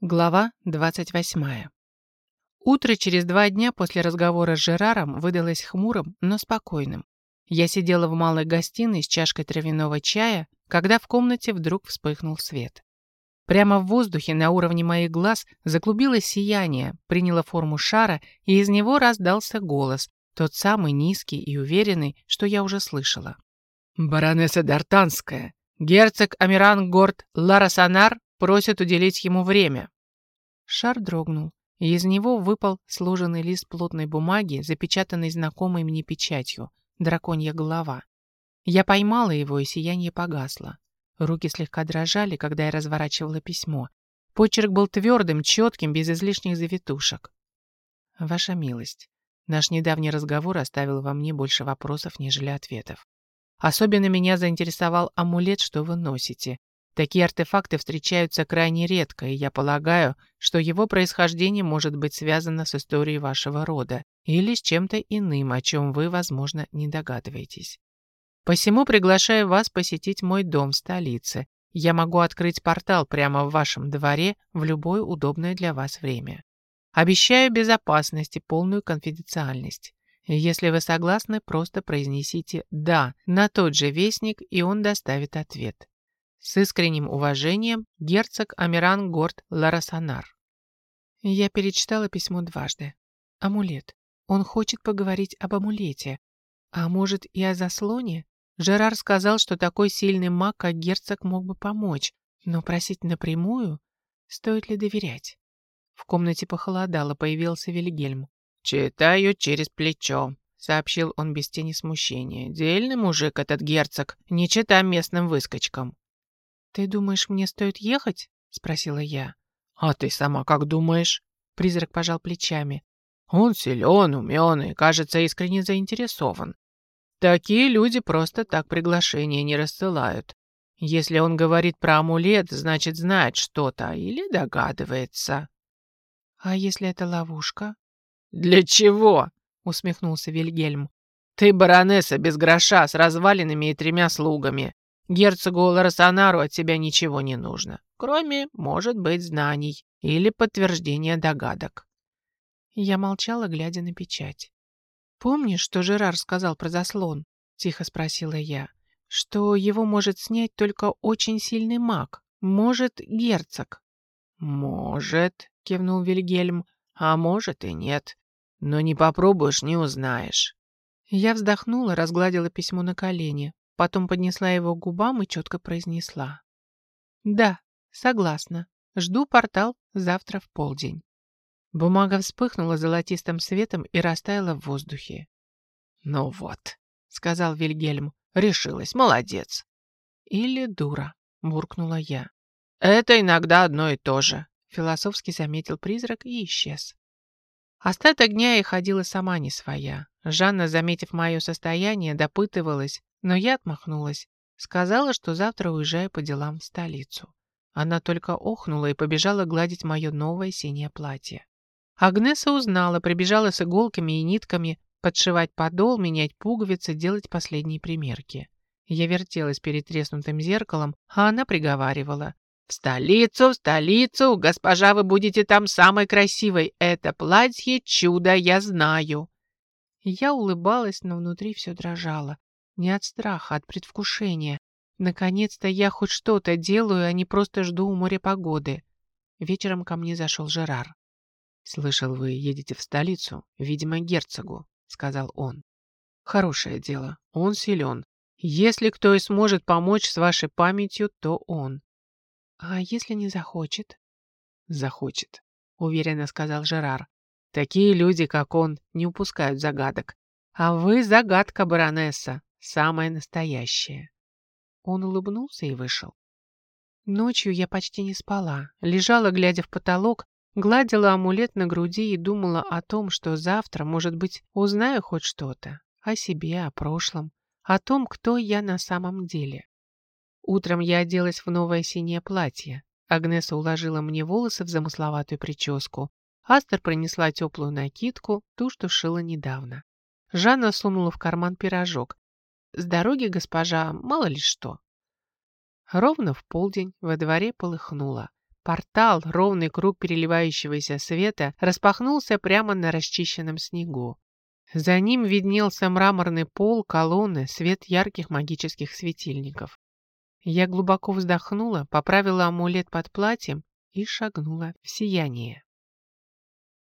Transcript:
Глава 28. Утро через два дня после разговора с Жераром выдалось хмурым, но спокойным. Я сидела в малой гостиной с чашкой травяного чая, когда в комнате вдруг вспыхнул свет. Прямо в воздухе на уровне моих глаз заклубилось сияние, приняло форму шара, и из него раздался голос, тот самый низкий и уверенный, что я уже слышала. «Баронесса Дартанская, герцог Амиран Горд Ларасанар Просят уделить ему время». Шар дрогнул, и из него выпал сложенный лист плотной бумаги, запечатанный знакомой мне печатью «Драконья голова». Я поймала его, и сияние погасло. Руки слегка дрожали, когда я разворачивала письмо. Почерк был твердым, четким, без излишних завитушек. «Ваша милость, наш недавний разговор оставил во мне больше вопросов, нежели ответов. Особенно меня заинтересовал амулет, что вы носите. Такие артефакты встречаются крайне редко, и я полагаю, что его происхождение может быть связано с историей вашего рода или с чем-то иным, о чем вы, возможно, не догадываетесь. Посему приглашаю вас посетить мой дом в столице. Я могу открыть портал прямо в вашем дворе в любое удобное для вас время. Обещаю безопасность и полную конфиденциальность. Если вы согласны, просто произнесите «да» на тот же вестник, и он доставит ответ. С искренним уважением, герцог Амиран Горд Ларасанар. Я перечитала письмо дважды. Амулет. Он хочет поговорить об амулете. А может и о заслоне? Жерар сказал, что такой сильный маг, как герцог, мог бы помочь. Но просить напрямую? Стоит ли доверять? В комнате похолодало, появился Вильгельм. «Читаю через плечо», — сообщил он без тени смущения. «Дельный мужик этот герцог, не чита местным выскочкам». «Ты думаешь, мне стоит ехать?» — спросила я. «А ты сама как думаешь?» Призрак пожал плечами. «Он силен, умен и, кажется, искренне заинтересован. Такие люди просто так приглашения не рассылают. Если он говорит про амулет, значит, знает что-то или догадывается». «А если это ловушка?» «Для чего?» — усмехнулся Вильгельм. «Ты баронесса без гроша с развалинами и тремя слугами. Герцогу Ларсонару от тебя ничего не нужно, кроме, может быть, знаний или подтверждения догадок. Я молчала, глядя на печать. «Помнишь, что Жерар сказал про заслон?» — тихо спросила я. «Что его может снять только очень сильный маг, может, герцог». «Может», — кивнул Вильгельм, — «а может и нет. Но не попробуешь, не узнаешь». Я вздохнула, разгладила письмо на колени, Потом поднесла его к губам и четко произнесла. «Да, согласна. Жду портал завтра в полдень». Бумага вспыхнула золотистым светом и растаяла в воздухе. «Ну вот», — сказал Вильгельм, — «решилась, молодец». «Или дура», — буркнула я. «Это иногда одно и то же», — философски заметил призрак и исчез. Остаток дня я ходила сама не своя. Жанна, заметив мое состояние, допытывалась, но я отмахнулась. Сказала, что завтра уезжаю по делам в столицу. Она только охнула и побежала гладить мое новое синее платье. Агнеса узнала, прибежала с иголками и нитками, подшивать подол, менять пуговицы, делать последние примерки. Я вертелась перед треснутым зеркалом, а она приговаривала. «В столицу, в столицу! Госпожа, вы будете там самой красивой! Это платье чудо, я знаю!» Я улыбалась, но внутри все дрожало. Не от страха, от предвкушения. Наконец-то я хоть что-то делаю, а не просто жду у моря погоды. Вечером ко мне зашел Жерар. «Слышал, вы едете в столицу, видимо, герцогу», — сказал он. «Хорошее дело, он силен. Если кто и сможет помочь с вашей памятью, то он». «А если не захочет?» «Захочет», — уверенно сказал Жерар. «Такие люди, как он, не упускают загадок. А вы загадка, баронесса самое настоящее. Он улыбнулся и вышел. Ночью я почти не спала, лежала, глядя в потолок, гладила амулет на груди и думала о том, что завтра, может быть, узнаю хоть что-то. О себе, о прошлом, о том, кто я на самом деле. Утром я оделась в новое синее платье. Агнеса уложила мне волосы в замысловатую прическу. Астер принесла теплую накидку, ту, что шила недавно. Жанна сунула в карман пирожок, с дороги, госпожа, мало ли что. Ровно в полдень во дворе полыхнуло. Портал, ровный круг переливающегося света, распахнулся прямо на расчищенном снегу. За ним виднелся мраморный пол, колонны, свет ярких магических светильников. Я глубоко вздохнула, поправила амулет под платьем и шагнула в сияние.